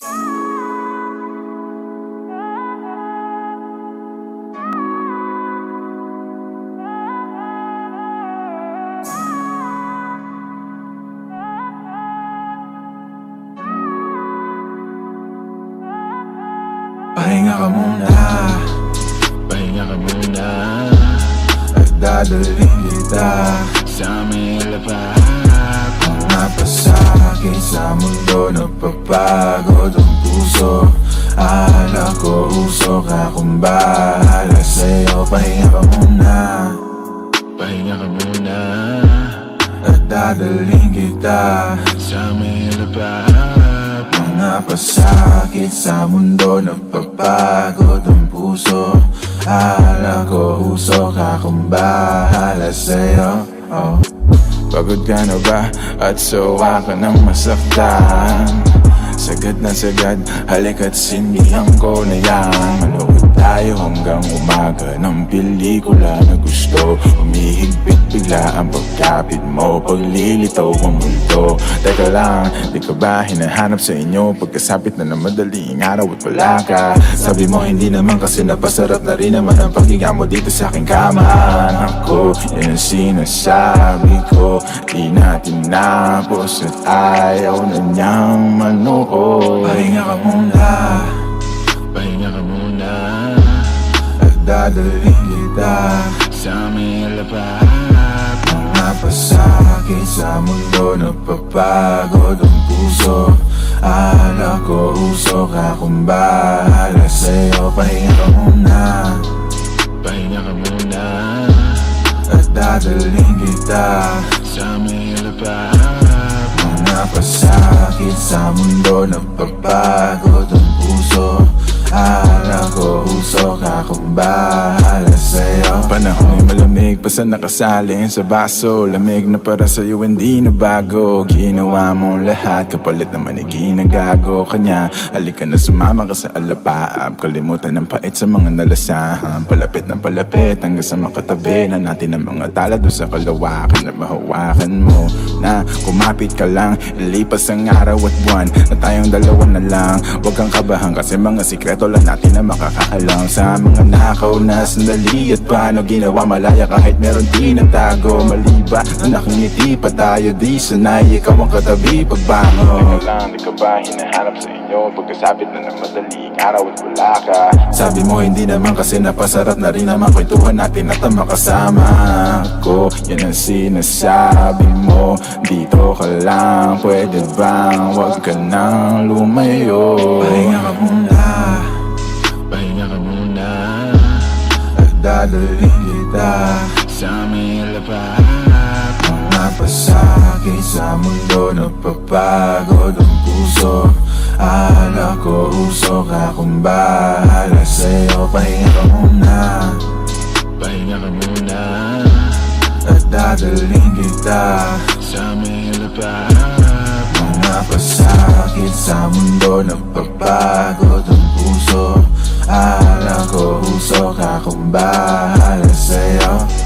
Pahinga ka muna. Pahinga ka muna. At dadaling kita. Sa may lapag Mga pasakit sa mundo Nagpapagod ang puso. Akala ko usok akong bahala sa'yo. Pahinga ka muna. Pahinga ka muna. At dadaling kita Sa may lapag Mga pasakit sa mundo Nagpapagod ang puso. Akala ko usok akong bahala sa'yo. Oh. Pagod ka na ba? At sawa ka ng masaktan. Sagad na sagad, halika't sindihan ko na yan. Manood tayo hanggang umaga ng pelikula na gusto. Umihigpit bigla ang pagkapit mo Paglilitaw ang multo Teka lang, di ka ba hinahanap sa inyo? Pagkasapit na ng madaling araw at wala ka. Sabi mo hindi naman kasi napasarap na rin naman ang paghiga mo dito sa aking kama Ako, yan ang sinasabi ko Di na tinapos at ayaw na niyang manood. Pahinga ka muna. Pahinga ka muna. At dadaling kita Sa may lapag Mga pasakit sa mundo Nagpapagod ang puso. Akala ko usok akong bahala sa'yo. Pahinga ka muna. Pahinga ka muna At dadaling kita Sa may lapag Mga pasakit sa mundo ang puso. Akala ko usok akong bahala sa'yo. Panahon ay malamig pa sa nakasalin sa baso Lamig na para sa'yo hindi na bago. Ginawa mo lahat kapalit naman ay ginagago. Kanya halika na sumama ka sa alapaap Kalimutan ng pait sa mga nalasahan. Palapit ng palapit hanggang sa makatabi Na natin ang mga tala doon sa kalawakan Na mahawakan mo na kumapit ka lang. Ilipas ang araw at buwan Na tayong dalawa na lang. Huwag kang kabahan kasi mga sikreto lang natin na makakaalam. Sa mga nakaw na sandali At paano ginawa malaya kahit meron tinatago Maliba na nakangiti pa tayo Di sanay. Ikaw ang katabi pagbango lang, di ka ba hinahanap sa inyo? Pagkasabit na ng madaling araw at wala ka. Sabi mo hindi naman kasi napasarap na rin naman Kwentuhan natin at ang makasama ko. Yan ang sinasabi mo. Dito ka lang, pwede bang Huwag ka nang lumayo. Pahinga ka muna. Pahinga ka muna. At dadaling kita Sa may lapag Mga pasakit sa mundo Nagpapagod ang puso. Akala ko usok akong bahala sa'yo. Pahinga ka muna. Pahinga ka muna. At dadaling kita. Sa may lapag Mga pasakit sa mundo Nagpapagod ang puso. Akala ko usok akong bahala sa'yo